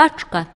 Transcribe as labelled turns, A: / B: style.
A: качка.